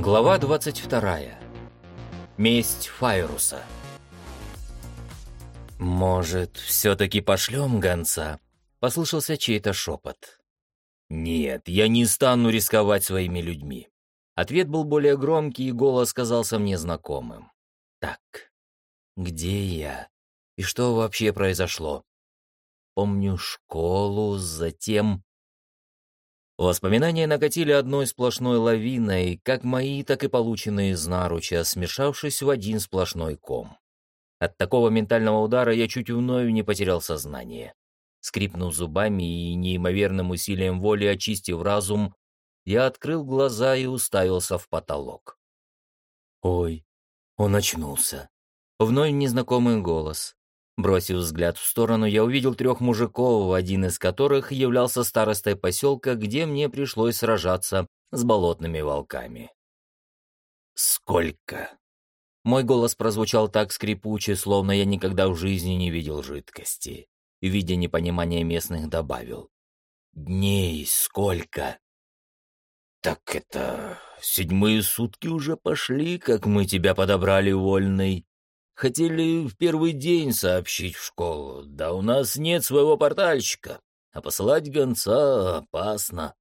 Глава 22. Месть Файруса. «Может, все-таки пошлем гонца?» — послышался чей-то шепот. «Нет, я не стану рисковать своими людьми». Ответ был более громкий, и голос казался мне знакомым. «Так, где я? И что вообще произошло?» Помню школу, затем Воспоминания накатили одной сплошной лавиной, как мои, так и полученные из наруча, смешавшись в один сплошной ком. От такого ментального удара я чуть вновь не потерял сознание. Скрипнув зубами и неимоверным усилием воли очистив разум, я открыл глаза и уставился в потолок. «Ой, он очнулся». Вновь незнакомый голос. Бросив взгляд в сторону, я увидел трех мужиков, один из которых являлся старостой поселка, где мне пришлось сражаться с болотными волками. «Сколько?» Мой голос прозвучал так скрипуче, словно я никогда в жизни не видел жидкости. Видя непонимание местных, добавил. «Дней сколько?» «Так это... седьмые сутки уже пошли, как мы тебя подобрали, вольный. Хотели в первый день сообщить в школу, да у нас нет своего портальщика, а посылать гонца опасно.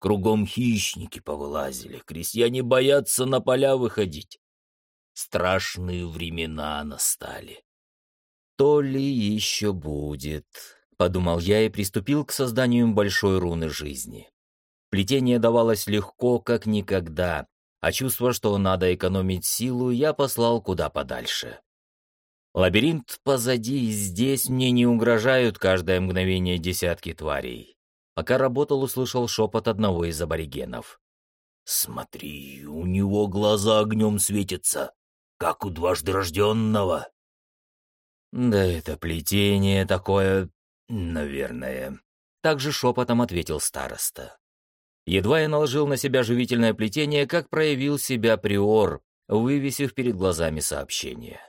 Кругом хищники повылазили, крестьяне боятся на поля выходить. Страшные времена настали. То ли еще будет, — подумал я и приступил к созданию большой руны жизни. Плетение давалось легко, как никогда, а чувство, что надо экономить силу, я послал куда подальше. Лабиринт позади, и здесь мне не угрожают каждое мгновение десятки тварей. Пока работал, услышал шепот одного из аборигенов. «Смотри, у него глаза огнем светятся, как у дважды рожденного». «Да это плетение такое, наверное», — также шепотом ответил староста. Едва я наложил на себя живительное плетение, как проявил себя приор, вывесив перед глазами сообщение.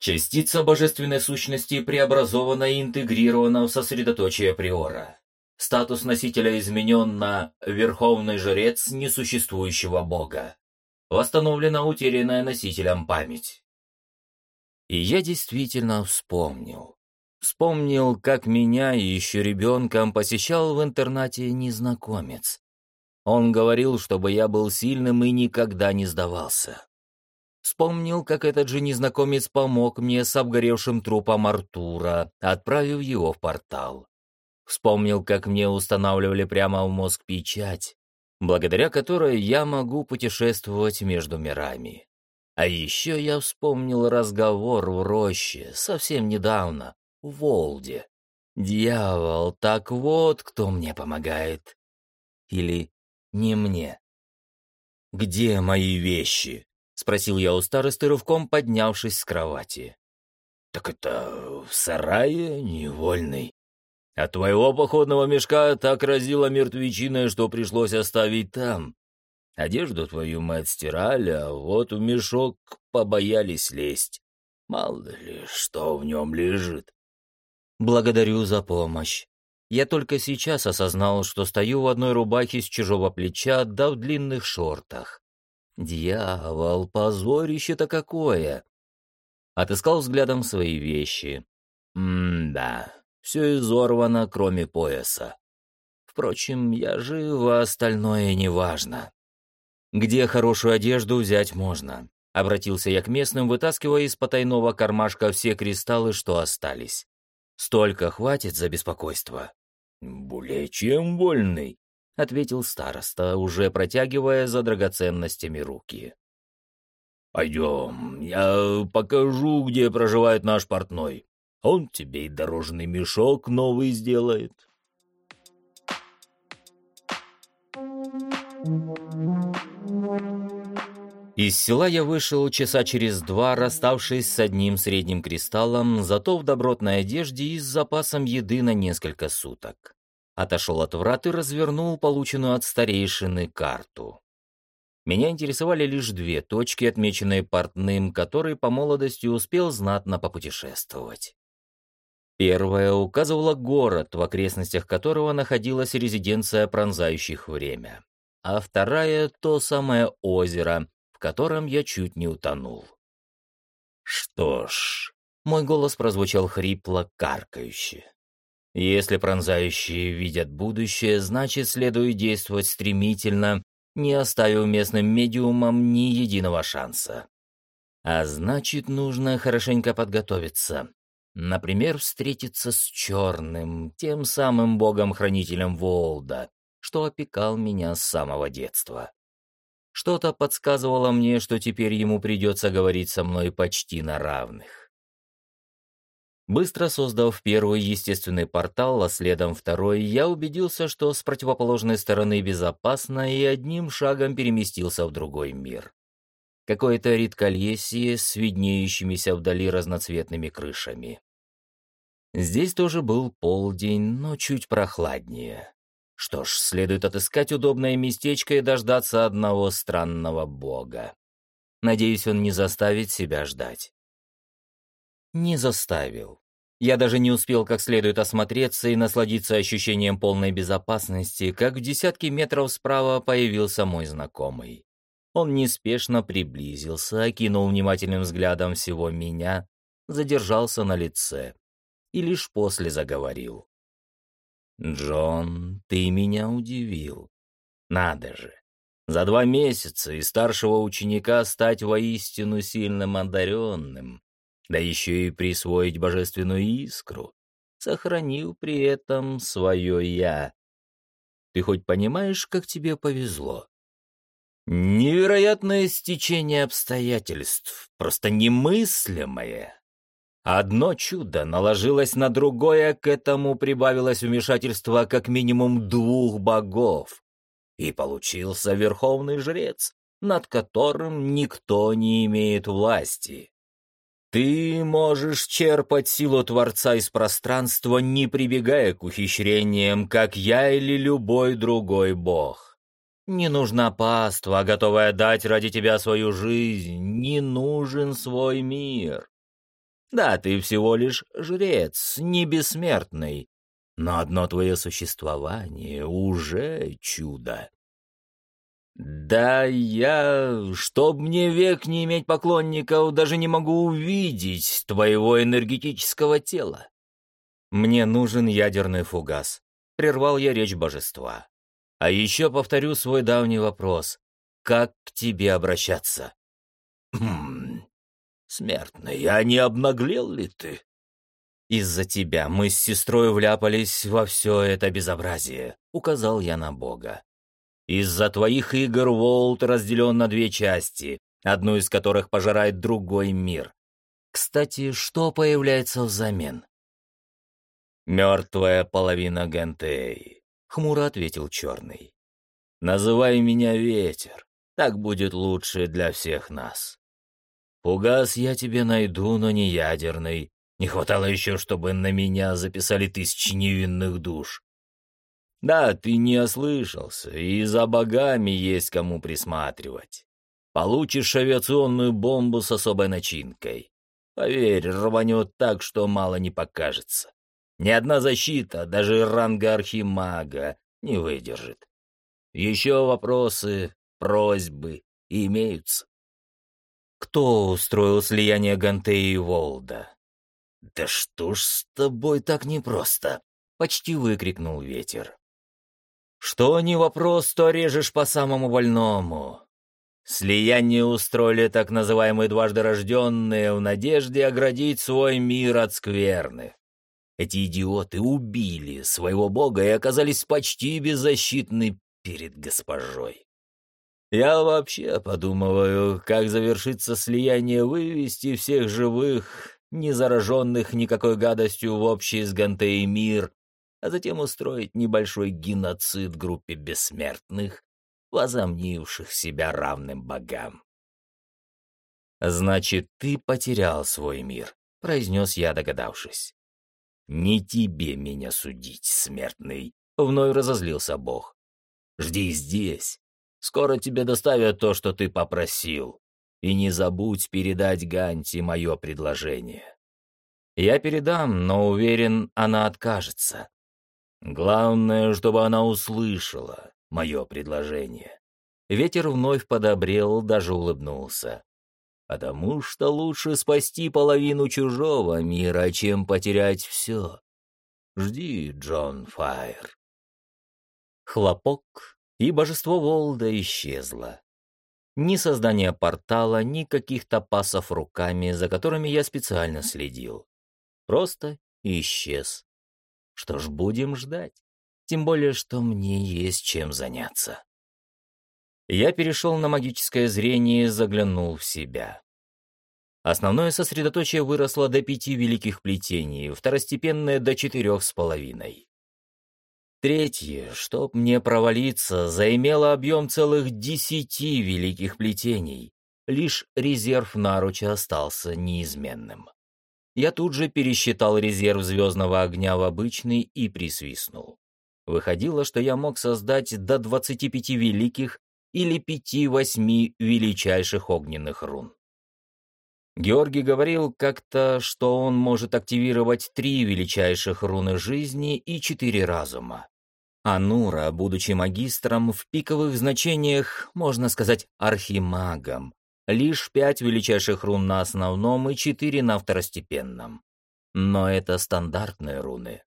Частица божественной сущности преобразована и интегрирована в сосредоточие приора. Статус носителя изменен на «Верховный жрец несуществующего бога». Восстановлена утерянная носителем память. И я действительно вспомнил. Вспомнил, как меня еще ребенком посещал в интернате незнакомец. Он говорил, чтобы я был сильным и никогда не сдавался. Вспомнил, как этот же незнакомец помог мне с обгоревшим трупом Артура, отправив его в портал. Вспомнил, как мне устанавливали прямо в мозг печать, благодаря которой я могу путешествовать между мирами. А еще я вспомнил разговор в роще совсем недавно, в Волде. Дьявол, так вот кто мне помогает. Или не мне. «Где мои вещи?» — спросил я у старосты, рывком поднявшись с кровати. «Так это в сарае невольный. От твоего походного мешка так разило мертвечиной, что пришлось оставить там. Одежду твою мы отстирали, а вот в мешок побоялись лезть. Мало ли, что в нем лежит». «Благодарю за помощь. Я только сейчас осознал, что стою в одной рубахе с чужого плеча, да в длинных шортах. Дьявол, позорище-то какое! Отыскал взглядом свои вещи. М-да, все изорвано, кроме пояса. Впрочем, я жив, а остальное неважно. Где хорошую одежду взять можно? Обратился я к местным, вытаскивая из потайного кармашка все кристаллы, что остались. Столько хватит за беспокойство. Более чем вольный, — ответил староста, уже протягивая за драгоценностями руки. «Пойдем, я покажу, где проживает наш портной. Он тебе и дорожный мешок новый сделает». Из села я вышел часа через два, расставшись с одним средним кристаллом, зато в добротной одежде и с запасом еды на несколько суток отошел от врат и развернул полученную от старейшины карту. Меня интересовали лишь две точки, отмеченные портным, который по молодости успел знатно попутешествовать. Первая указывала город, в окрестностях которого находилась резиденция пронзающих время. а вторая — то самое озеро, в котором я чуть не утонул. Что ж, мой голос прозвучал хрипло, каркающе. Если пронзающие видят будущее, значит, следует действовать стремительно, не оставив местным медиумам ни единого шанса. А значит, нужно хорошенько подготовиться. Например, встретиться с Черным, тем самым богом-хранителем Волда, что опекал меня с самого детства. Что-то подсказывало мне, что теперь ему придется говорить со мной почти на равных. Быстро создав первый естественный портал, а следом второй, я убедился, что с противоположной стороны безопасно и одним шагом переместился в другой мир. Какое-то редколесье с виднеющимися вдали разноцветными крышами. Здесь тоже был полдень, но чуть прохладнее. Что ж, следует отыскать удобное местечко и дождаться одного странного бога. Надеюсь, он не заставит себя ждать. Не заставил. Я даже не успел как следует осмотреться и насладиться ощущением полной безопасности, как в десятки метров справа появился мой знакомый. Он неспешно приблизился, окинул внимательным взглядом всего меня, задержался на лице и лишь после заговорил. «Джон, ты меня удивил. Надо же, за два месяца из старшего ученика стать воистину сильным одаренным, да еще и присвоить божественную искру, сохранил при этом свое «я». Ты хоть понимаешь, как тебе повезло? Невероятное стечение обстоятельств, просто немыслимое. Одно чудо наложилось на другое, к этому прибавилось вмешательство как минимум двух богов. И получился верховный жрец, над которым никто не имеет власти. Ты можешь черпать силу Творца из пространства, не прибегая к ухищрениям, как я или любой другой бог. Не нужна паства, готовая дать ради тебя свою жизнь, не нужен свой мир. Да, ты всего лишь жрец, не бессмертный, но одно твое существование уже чудо. Да я, чтоб мне век не иметь поклонников, даже не могу увидеть твоего энергетического тела. Мне нужен ядерный фугас. Прервал я речь божества. А еще повторю свой давний вопрос. Как к тебе обращаться? Хм, Смертный, а не обнаглел ли ты? Из-за тебя мы с сестрой вляпались во все это безобразие, указал я на Бога. Из-за твоих игр Волт разделен на две части, одну из которых пожирает другой мир. Кстати, что появляется взамен? «Мертвая половина Гентей», — хмуро ответил Черный. «Называй меня Ветер, так будет лучше для всех нас». Фугас я тебе найду, но не ядерный. Не хватало еще, чтобы на меня записали тысячи невинных душ. Да, ты не ослышался, и за богами есть кому присматривать. Получишь авиационную бомбу с особой начинкой. Поверь, рванет так, что мало не покажется. Ни одна защита, даже ранга архимага, не выдержит. Еще вопросы, просьбы имеются. Кто устроил слияние Гантеи и Волда? «Да что ж с тобой так непросто?» — почти выкрикнул ветер. «Что не вопрос, то режешь по самому больному. Слияние устроили так называемые дважды рожденные в надежде оградить свой мир от скверны. Эти идиоты убили своего бога и оказались почти беззащитны перед госпожой. Я вообще подумываю, как завершится слияние, вывести всех живых, не зараженных никакой гадостью в общий с Гантеей мир, а затем устроить небольшой геноцид группе бессмертных, возомнивших себя равным богам. «Значит, ты потерял свой мир», — произнес я, догадавшись. «Не тебе меня судить, смертный», — вновь разозлился бог. «Жди здесь, Скоро тебе доставят то, что ты попросил. И не забудь передать Ганти мое предложение. Я передам, но уверен, она откажется. Главное, чтобы она услышала. мое предложение. Ветер вновь подобрел, даже улыбнулся. Потому что лучше спасти половину чужого мира, чем потерять все. Жди, Джон Файр. Хлопок, и божество Волда исчезло. Ни создания портала, ни каких-то пасов руками, за которыми я специально следил. Просто исчез. Что ж, будем ждать. Тем более, что мне есть чем заняться. Я перешел на магическое зрение и заглянул в себя. Основное сосредоточие выросло до пяти великих плетений, второстепенное — до четырех с половиной. Третье, чтоб мне провалиться, заимело объем целых десяти великих плетений. Лишь резерв наруча остался неизменным. Я тут же пересчитал резерв звездного огня в обычный и присвистнул. Выходило, что я мог создать до 25 великих или 5-8 величайших огненных рун. Георгий говорил как-то, что он может активировать три величайших руны жизни и четыре разума. Анура, будучи магистром, в пиковых значениях, можно сказать, архимагом. Лишь пять величайших рун на основном и четыре на второстепенном. Но это стандартные руны.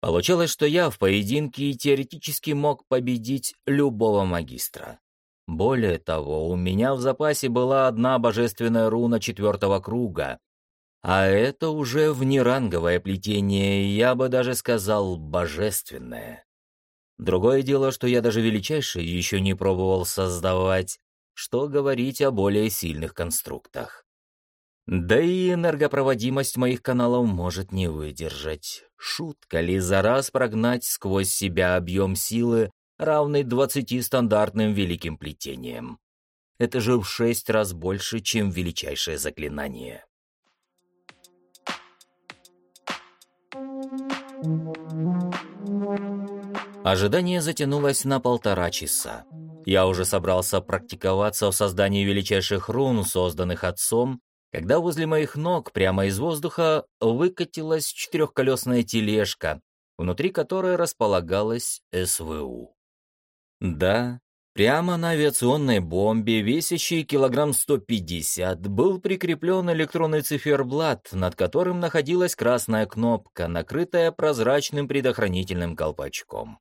Получалось, что я в поединке теоретически мог победить любого магистра. Более того, у меня в запасе была одна божественная руна четвертого круга, а это уже внеранговое плетение, я бы даже сказал, божественное. Другое дело, что я даже величайший еще не пробовал создавать, что говорить о более сильных конструктах. Да и энергопроводимость моих каналов может не выдержать. Шутка ли за раз прогнать сквозь себя объем силы, равный 20 стандартным великим плетениям. Это же в шесть раз больше, чем величайшее заклинание. Ожидание затянулось на полтора часа. Я уже собрался практиковаться в создании величайших рун, созданных отцом, когда возле моих ног прямо из воздуха выкатилась четырехколесная тележка, внутри которой располагалась СВУ. Да, прямо на авиационной бомбе, весящей килограмм 150, был прикреплен электронный циферблат, над которым находилась красная кнопка, накрытая прозрачным предохранительным колпачком.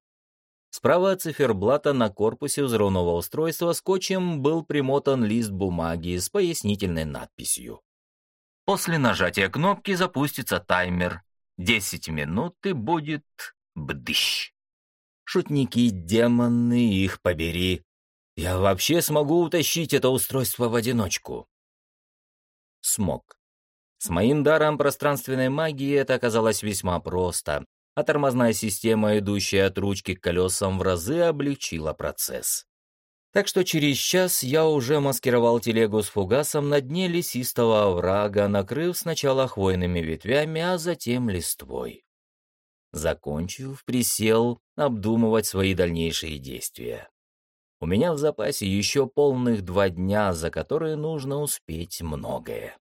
Справа от циферблата на корпусе взрывного устройства скотчем был примотан лист бумаги с пояснительной надписью. После нажатия кнопки запустится таймер. 10 минут и будет бдыщ. Шутники, демоны, их побери. Я вообще смогу утащить это устройство в одиночку. Смог. С моим даром пространственной магии это оказалось весьма просто, а тормозная система, идущая от ручки к колесам, в разы облегчила процесс. Так что через час я уже маскировал телегу с фугасом на дне лесистого оврага, накрыв сначала хвойными ветвями, а затем листвой. Закончив, присел обдумывать свои дальнейшие действия. У меня в запасе еще полных два дня, за которые нужно успеть многое.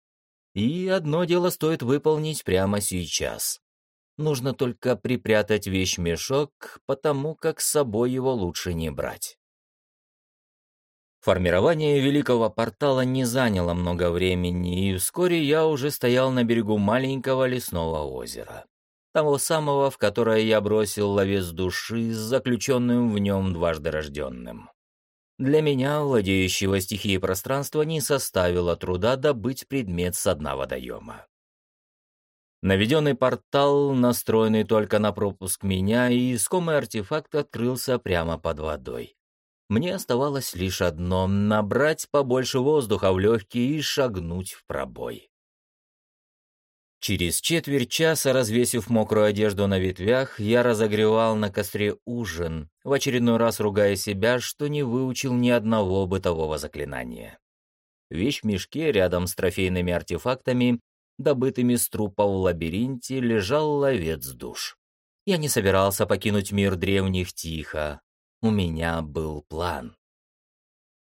И одно дело стоит выполнить прямо сейчас. Нужно только припрятать вещмешок, потому как с собой его лучше не брать. Формирование великого портала не заняло много времени, и вскоре я уже стоял на берегу маленького лесного озера того самого, в которое я бросил ловец души с заключенным в нем дважды рожденным. Для меня, владеющего стихией пространства, не составило труда добыть предмет с дна водоема. Наведенный портал, настроенный только на пропуск меня, и искомый артефакт открылся прямо под водой. Мне оставалось лишь одно — набрать побольше воздуха в легкие и шагнуть в пробой. Через четверть часа, развесив мокрую одежду на ветвях, я разогревал на костре ужин, в очередной раз ругая себя, что не выучил ни одного бытового заклинания. Вещь в мешке рядом с трофейными артефактами, добытыми с трупа в лабиринте, лежал ловец душ. Я не собирался покинуть мир древних тихо. У меня был план.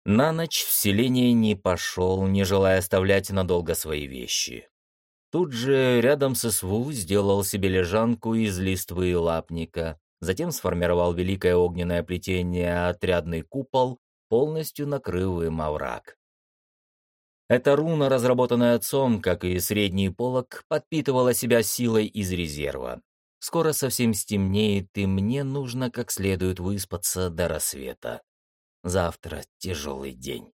На ночь в селение не пошел, не желая оставлять надолго свои вещи. Тут же рядом со СВУ сделал себе лежанку из листвы и лапника, затем сформировал великое огненное плетение отрядный купол, полностью накрыв им овраг. Эта руна, разработанная отцом, как и средний полог, подпитывала себя силой из резерва. Скоро совсем стемнеет, и мне нужно как следует выспаться до рассвета. Завтра тяжелый день.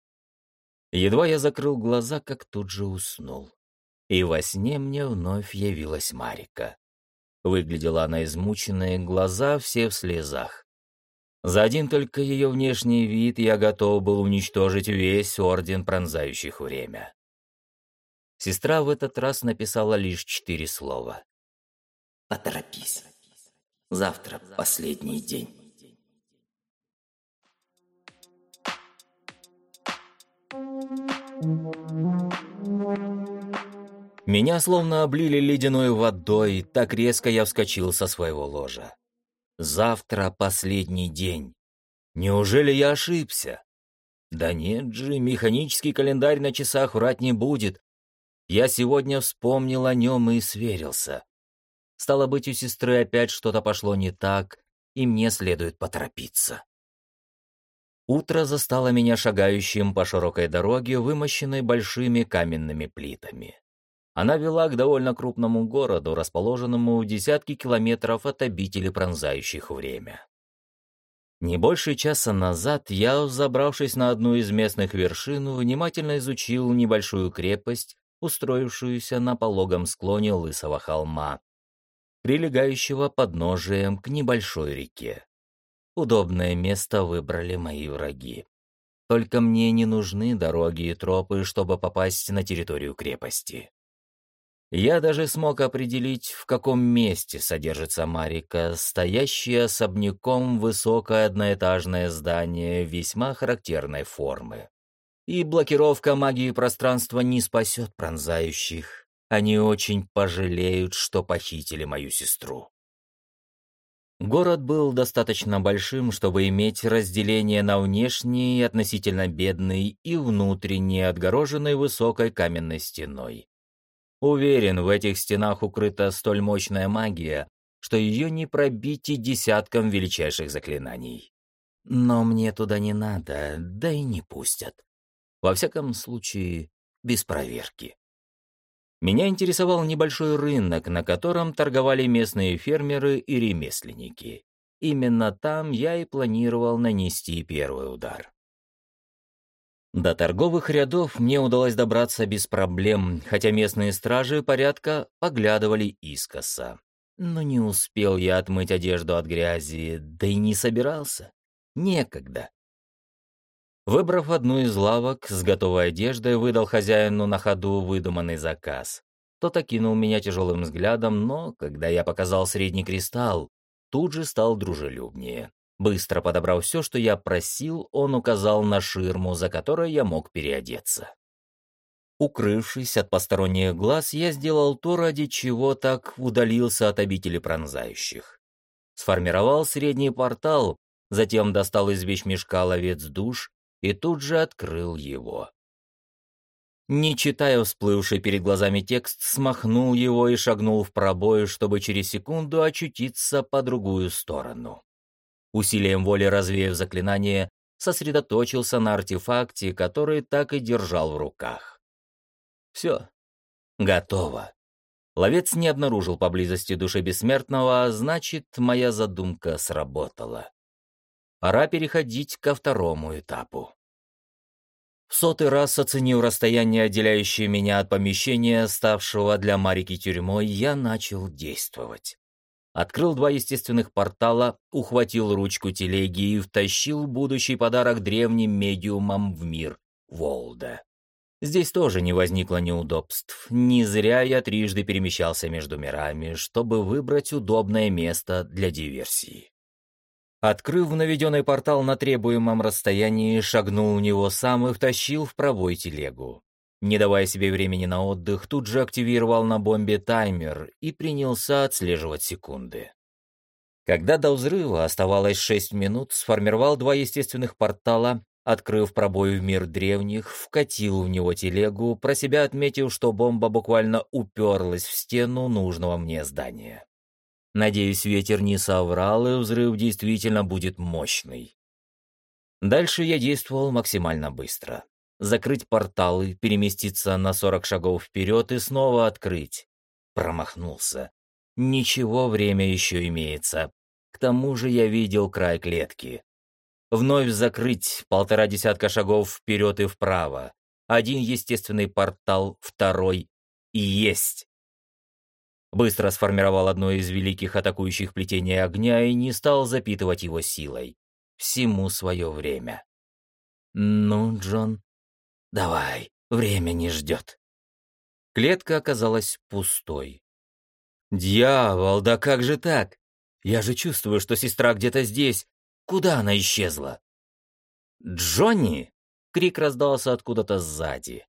Едва я закрыл глаза, как тут же уснул. И во сне мне вновь явилась Марика. Выглядела она измученная, глаза все в слезах. За один только ее внешний вид я готов был уничтожить весь орден пронзающих время. Сестра в этот раз написала лишь четыре слова. «Поторопись. Завтра последний день». Меня словно облили ледяной водой, так резко я вскочил со своего ложа. Завтра последний день. Неужели я ошибся? Да нет же, механический календарь на часах врать не будет. Я сегодня вспомнил о нем и сверился. Стало быть, у сестры опять что-то пошло не так, и мне следует поторопиться. Утро застало меня шагающим по широкой дороге, вымощенной большими каменными плитами. Она вела к довольно крупному городу, расположенному в десятки километров от обители пронзающих время. Не больше часа назад я, забравшись на одну из местных вершин, внимательно изучил небольшую крепость, устроившуюся на пологом склоне лысого холма, прилегающего подножием к небольшой реке. Удобное место выбрали мои враги. Только мне не нужны дороги и тропы, чтобы попасть на территорию крепости. Я даже смог определить, в каком месте содержится Марика, стоящее особняком высокое одноэтажное здание весьма характерной формы. И блокировка магии пространства не спасет пронзающих. Они очень пожалеют, что похитили мою сестру. Город был достаточно большим, чтобы иметь разделение на внешний, относительно бедный, и внутренний, отгороженный высокой каменной стеной. Уверен, в этих стенах укрыта столь мощная магия, что ее не пробить и десятком величайших заклинаний. Но мне туда не надо, да и не пустят. Во всяком случае, без проверки. Меня интересовал небольшой рынок, на котором торговали местные фермеры и ремесленники. Именно там я и планировал нанести первый удар. До торговых рядов мне удалось добраться без проблем, хотя местные стражи порядка поглядывали искоса. Но не успел я отмыть одежду от грязи, да и не собирался. Некогда. Выбрав одну из лавок с готовой одеждой, выдал хозяину на ходу выдуманный заказ. Тот окинул меня тяжелым взглядом, но, когда я показал средний кристалл, тут же стал дружелюбнее. Быстро подобрав все, что я просил, он указал на ширму, за которой я мог переодеться. Укрывшись от посторонних глаз, я сделал то, ради чего так удалился от обители пронзающих. Сформировал средний портал, затем достал из вещмешка ловец душ и тут же открыл его. Не читая всплывший перед глазами текст, смахнул его и шагнул в пробой, чтобы через секунду очутиться по другую сторону усилием воли развеяв заклинание, сосредоточился на артефакте, который так и держал в руках. Все. Готово. Ловец не обнаружил поблизости души бессмертного, а значит, моя задумка сработала. Пора переходить ко второму этапу. В сотый раз оценив расстояние, отделяющее меня от помещения, ставшего для Марики тюрьмой, я начал действовать открыл два естественных портала, ухватил ручку телеги и втащил будущий подарок древним медиумам в мир Волда. Здесь тоже не возникло неудобств. Не зря я трижды перемещался между мирами, чтобы выбрать удобное место для диверсии. Открыв наведенный портал на требуемом расстоянии, шагнул в него сам и втащил в пробой телегу. Не давая себе времени на отдых, тут же активировал на бомбе таймер и принялся отслеживать секунды. Когда до взрыва оставалось 6 минут, сформировал два естественных портала, открыв пробой в мир древних, вкатил в него телегу, про себя отметил, что бомба буквально уперлась в стену нужного мне здания. Надеюсь, ветер не соврал, и взрыв действительно будет мощный. Дальше я действовал максимально быстро. Закрыть порталы, переместиться на 40 шагов вперед и снова открыть. Промахнулся. Ничего, время еще имеется. К тому же я видел край клетки. Вновь закрыть полтора десятка шагов вперед и вправо. Один естественный портал, второй. И есть. Быстро сформировал одно из великих атакующих плетений огня и не стал запитывать его силой. Всему свое время. «Ну, Джон, давай, время не ждет». Клетка оказалась пустой. «Дьявол, да как же так? Я же чувствую, что сестра где-то здесь. Куда она исчезла?» «Джонни!» — крик раздался откуда-то сзади.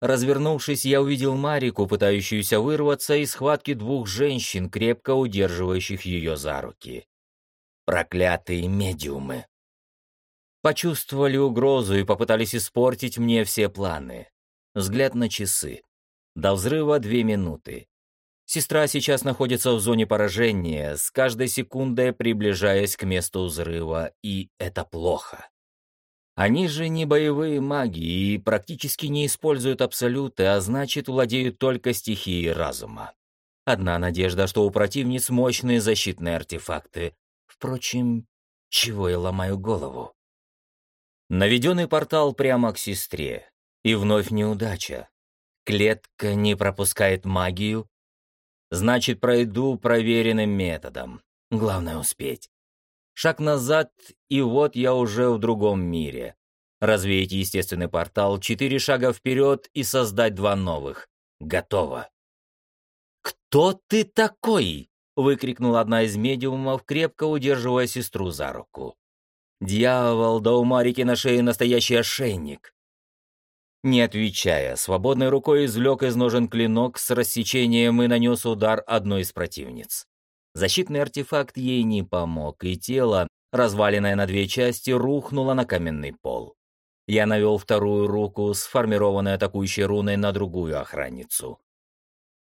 Развернувшись, я увидел Марику, пытающуюся вырваться из схватки двух женщин, крепко удерживающих ее за руки. Проклятые медиумы. Почувствовали угрозу и попытались испортить мне все планы. Взгляд на часы. До взрыва две минуты. Сестра сейчас находится в зоне поражения, с каждой секундой приближаясь к месту взрыва, и это плохо. Они же не боевые маги и практически не используют абсолюты, а значит, владеют только стихией разума. Одна надежда, что у противниц мощные защитные артефакты. Впрочем, чего я ломаю голову? Наведенный портал прямо к сестре. И вновь неудача. Клетка не пропускает магию. Значит, пройду проверенным методом. Главное успеть. Шаг назад, и вот я уже в другом мире. Развеять естественный портал, четыре шага вперед и создать два новых. Готово. «Кто ты такой?» — выкрикнула одна из медиумов, крепко удерживая сестру за руку. «Дьявол, да у Марики на шее настоящий ошейник!» Не отвечая, свободной рукой извлек из ножен клинок с рассечением и нанес удар одной из противниц. Защитный артефакт ей не помог, и тело, разваленное на две части, рухнуло на каменный пол. Я навел вторую руку, сформированной атакующей руной, на другую охранницу.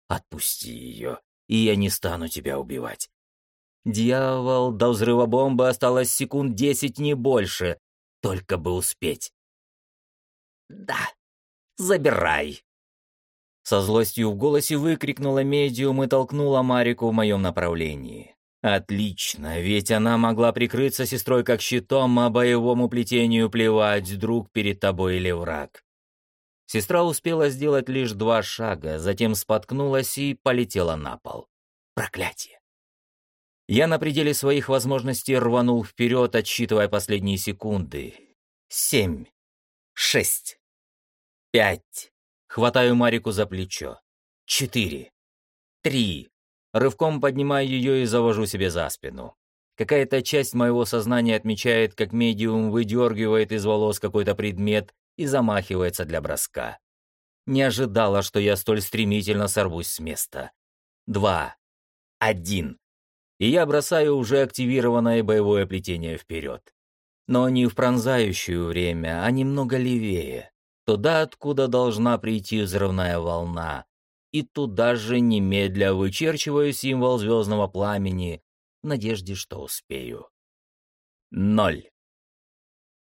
«Отпусти ее, и я не стану тебя убивать». Дьявол, до взрыва бомбы осталось секунд десять, не больше. Только бы успеть. «Да, забирай», со злостью в голосе выкрикнула медиум и толкнула Марику в моем направлении. Отлично, ведь она могла прикрыться сестрой как щитом, а боевому плетению плевать, друг перед тобой или враг. Сестра успела сделать лишь два шага, затем споткнулась и полетела на пол. Проклятие! Я на пределе своих возможностей рванул вперед, отсчитывая последние секунды. Семь. Шесть. Пять. Хватаю Марику за плечо. Четыре. Три. Рывком поднимаю ее и завожу себе за спину. Какая-то часть моего сознания отмечает, как медиум выдергивает из волос какой-то предмет и замахивается для броска. Не ожидала, что я столь стремительно сорвусь с места. Два. Один. И я бросаю уже активированное боевое плетение вперед. Но не в пронзающее время, а немного левее туда, откуда должна прийти взрывная волна, и туда же немедля вычерчиваю символ звездного пламени в надежде, что успею. Ноль.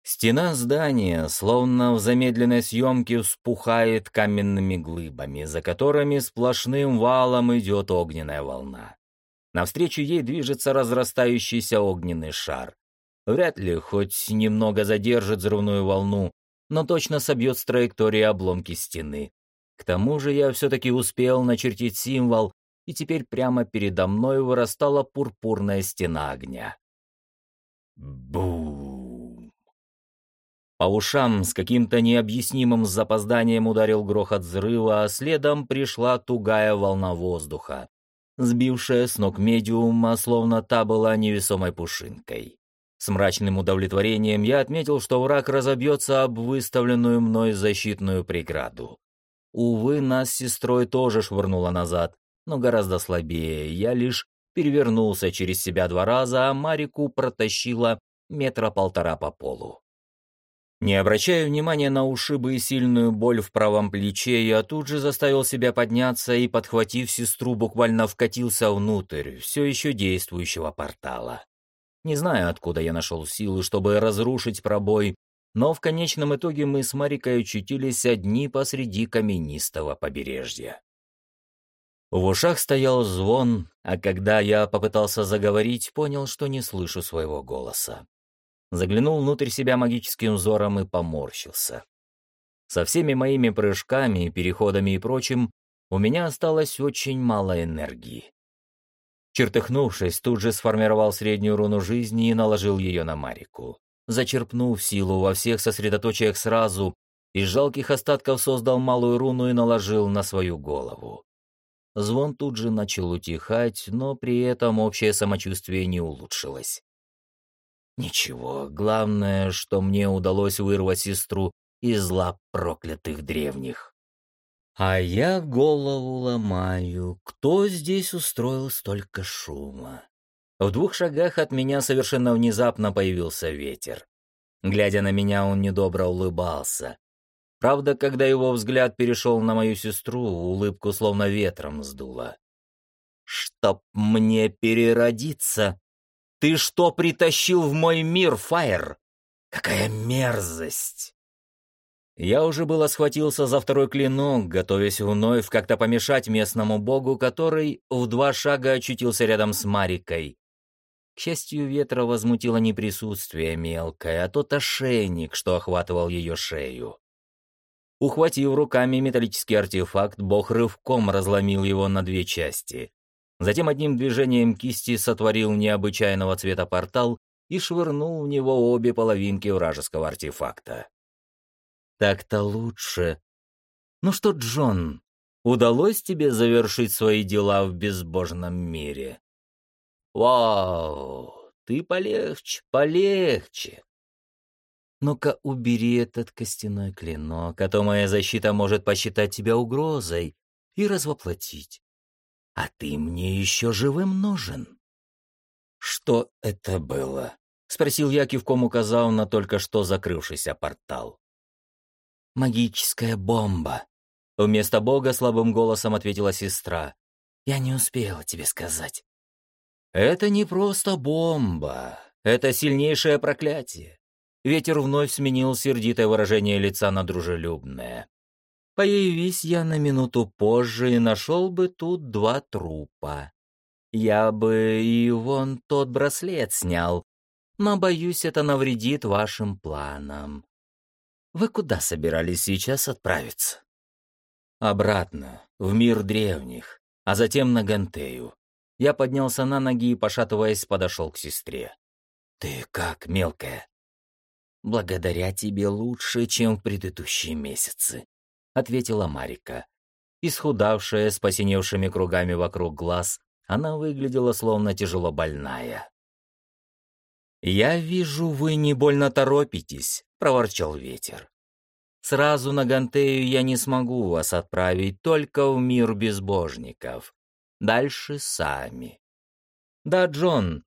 Стена здания, словно в замедленной съемке, вспухает каменными глыбами, за которыми сплошным валом идет огненная волна. Навстречу ей движется разрастающийся огненный шар. Вряд ли хоть немного задержит взрывную волну, но точно собьет с траектории обломки стены. К тому же я все-таки успел начертить символ, и теперь прямо передо мной вырастала пурпурная стена огня. Бум! По ушам с каким-то необъяснимым запозданием ударил грохот взрыва, а следом пришла тугая волна воздуха, сбившая с ног медиума, словно та была невесомой пушинкой. С мрачным удовлетворением я отметил, что враг разобьется об выставленную мной защитную преграду. Увы, нас с сестрой тоже швырнуло назад, но гораздо слабее. Я лишь перевернулся через себя два раза, а Марику протащила метра полтора по полу. Не обращая внимания на ушибы и сильную боль в правом плече, я тут же заставил себя подняться и, подхватив сестру, буквально вкатился внутрь все еще действующего портала. Не знаю, откуда я нашел силы, чтобы разрушить пробой, но в конечном итоге мы с Марикой очутились одни посреди каменистого побережья. В ушах стоял звон, а когда я попытался заговорить, понял, что не слышу своего голоса. Заглянул внутрь себя магическим взором и поморщился. Со всеми моими прыжками, переходами и прочим, у меня осталось очень мало энергии. Чертыхнувшись, тут же сформировал среднюю руну жизни и наложил ее на Марику зачерпнув силу во всех сосредоточиях сразу, из жалких остатков создал малую руну и наложил на свою голову. Звон тут же начал утихать, но при этом общее самочувствие не улучшилось. Ничего, главное, что мне удалось вырвать сестру из лап проклятых древних. А я голову ломаю, кто здесь устроил столько шума? В двух шагах от меня совершенно внезапно появился ветер. Глядя на меня, он недобро улыбался. Правда, когда его взгляд перешел на мою сестру, улыбку словно ветром сдуло. «Чтоб мне переродиться! Ты что притащил в мой мир, Фаер? Какая мерзость!» Я уже было схватился за второй клинок, готовясь вновь как-то помешать местному богу, который в два шага очутился рядом с Марикой. К счастью, ветра возмутило не присутствие мелкое, а тот ошейник, что охватывал ее шею. Ухватив руками металлический артефакт, бог рывком разломил его на две части. Затем одним движением кисти сотворил необычайного цвета портал и швырнул в него обе половинки вражеского артефакта. «Так-то лучше. Ну что, Джон, удалось тебе завершить свои дела в безбожном мире?» «Вау! Ты полегче, полегче!» «Ну-ка, убери этот костяной клинок, а то моя защита может посчитать тебя угрозой и развоплотить. А ты мне еще живым нужен». «Что это было?» — спросил я, кивком указал на только что закрывшийся портал. «Магическая бомба», — вместо Бога слабым голосом ответила сестра. «Я не успела тебе сказать. Это не просто бомба, это сильнейшее проклятие. Ветер вновь сменил сердитое выражение лица на дружелюбное. Появись я на минуту позже и нашел бы тут два трупа. Я бы и вон тот браслет снял, но, боюсь, это навредит вашим планам. Вы куда собирались сейчас отправиться? Обратно, в мир древних, а затем на Гантею. Я поднялся на ноги и, пошатываясь, подошел к сестре. «Ты как, мелкая?» «Благодаря тебе лучше, чем в предыдущие месяцы», — ответила Марика. Исхудавшая, с посиневшими кругами вокруг глаз, она выглядела словно тяжело больная. «Я вижу, вы не больно торопитесь», — проворчал ветер. «Сразу на Гантею я не смогу вас отправить только в мир безбожников. Дальше сами. Да, Джон,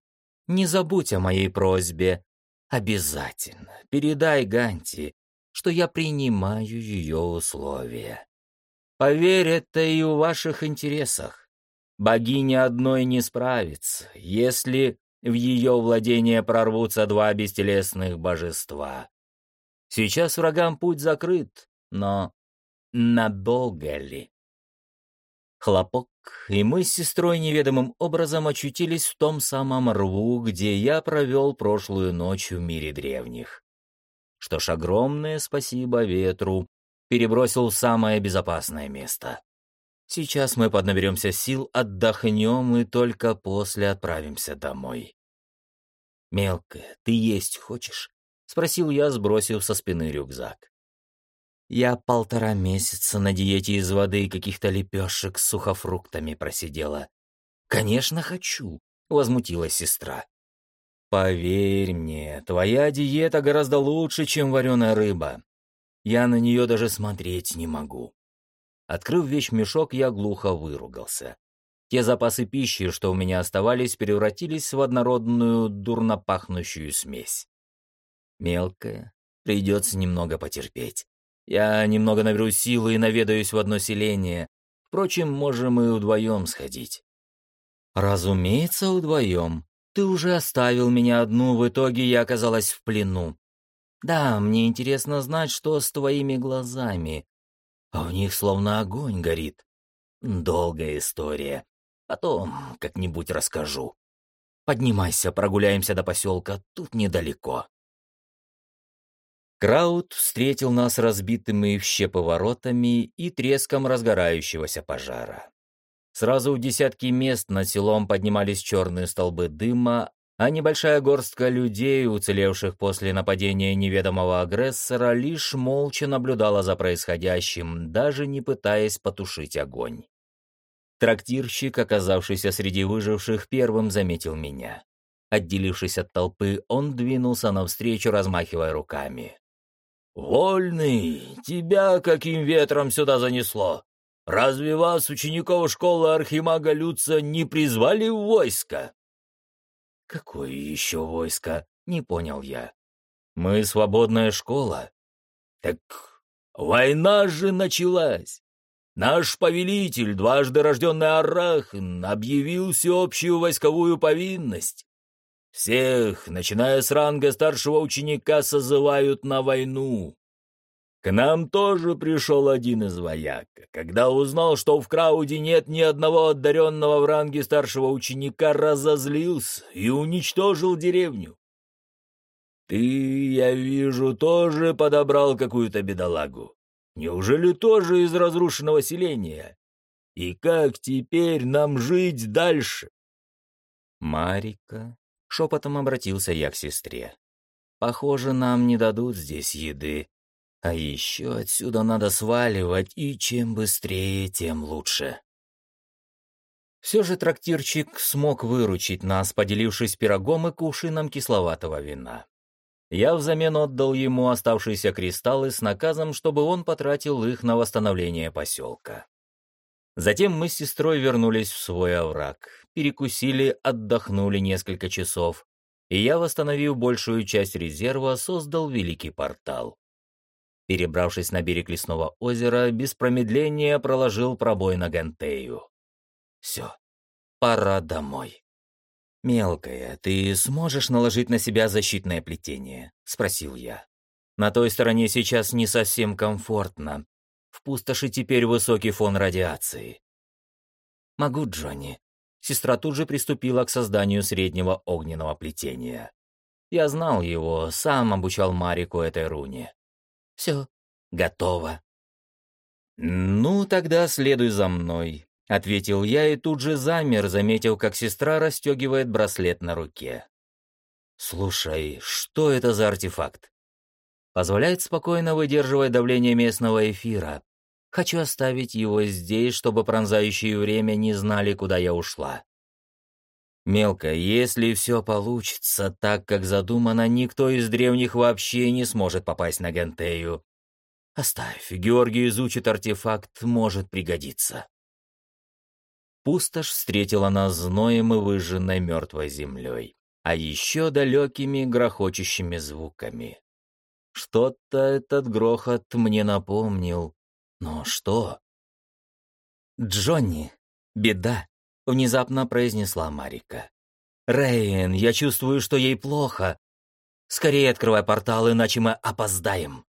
не забудь о моей просьбе. Обязательно передай Ганти, что я принимаю ее условия. Поверь, это и в ваших интересах. Богиня одной не справится, если в ее владение прорвутся два бестелесных божества. Сейчас врагам путь закрыт, но надолго ли? Хлопок, и мы с сестрой неведомым образом очутились в том самом рву, где я провел прошлую ночь в мире древних. Что ж, огромное спасибо ветру, перебросил в самое безопасное место. Сейчас мы поднаберемся сил, отдохнем и только после отправимся домой. «Мелкая, ты есть хочешь?» — спросил я, сбросив со спины рюкзак. Я полтора месяца на диете из воды и каких-то лепешек с сухофруктами просидела. «Конечно, хочу», — возмутилась сестра. «Поверь мне, твоя диета гораздо лучше, чем вареная рыба. Я на нее даже смотреть не могу». Открыв вещмешок, я глухо выругался. Те запасы пищи, что у меня оставались, превратились в однородную, дурно пахнущую смесь. Мелкая, Придется немного потерпеть. Я немного наберу силы и наведаюсь в одно селение. Впрочем, можем и вдвоем сходить. Разумеется, вдвоем. Ты уже оставил меня одну, в итоге я оказалась в плену. Да, мне интересно знать, что с твоими глазами. А в них словно огонь горит. Долгая история. Потом как-нибудь расскажу. Поднимайся, прогуляемся до поселка, тут недалеко. Краут встретил нас разбитыми в щепы воротами и треском разгорающегося пожара. Сразу у десятки мест над селом поднимались черные столбы дыма, а небольшая горстка людей, уцелевших после нападения неведомого агрессора, лишь молча наблюдала за происходящим, даже не пытаясь потушить огонь. Трактирщик, оказавшийся среди выживших, первым заметил меня. Отделившись от толпы, он двинулся навстречу, размахивая руками. «Вольный, тебя каким ветром сюда занесло? Разве вас, учеников школы Архимага Люца, не призвали в войско?» «Какое еще войско?» — не понял я. «Мы свободная школа». «Так война же началась. Наш повелитель, дважды рожденный Арахн, объявил всеобщую войсковую повинность. Всех, начиная с ранга старшего ученика, созывают на войну. К нам тоже пришел один из вояк. Когда узнал, что в Крауде нет ни одного одаренного в ранге старшего ученика, разозлился и уничтожил деревню. Ты, я вижу, тоже подобрал какую-то бедолагу. Неужели тоже из разрушенного селения? И как теперь нам жить дальше? Марика, шепотом обратился я к сестре. Похоже, нам не дадут здесь еды. А еще отсюда надо сваливать, и чем быстрее, тем лучше. Все же трактирчик смог выручить нас, поделившись пирогом и кувшином кисловатого вина. Я взамен отдал ему оставшиеся кристаллы с наказом, чтобы он потратил их на восстановление поселка. Затем мы с сестрой вернулись в свой овраг, перекусили, отдохнули несколько часов, и я, восстановив большую часть резерва, создал великий портал. Перебравшись на берег лесного озера, без промедления проложил пробой на Гантею. Все, пора домой. «Мелкая, ты сможешь наложить на себя защитное плетение?» — спросил я. «На той стороне сейчас не совсем комфортно. В пустоши теперь высокий фон радиации». «Могу, Джонни». Сестра тут же приступила к созданию среднего огненного плетения. Я знал его, сам обучал Марику этой руне. «Все, готово». «Ну, тогда следуй за мной. — ответил я и тут же замер, заметил, как сестра расстегивает браслет на руке. «Слушай, что это за артефакт?» «Позволяет спокойно выдерживать давление местного эфира. Хочу оставить его здесь, чтобы пронзающие время не знали, куда я ушла». «Мелко, если все получится так, как задумано, никто из древних вообще не сможет попасть на Гантею. Оставь, Георгий изучит артефакт, может пригодиться». Пустошь встретила нас зноем и выжженной мертвой землей, а еще далекими грохочущими звуками. Что-то этот грохот мне напомнил. Но что? «Джонни, беда», — внезапно произнесла Марика. «Рейн, я чувствую, что ей плохо. Скорее открывай портал, иначе мы опоздаем».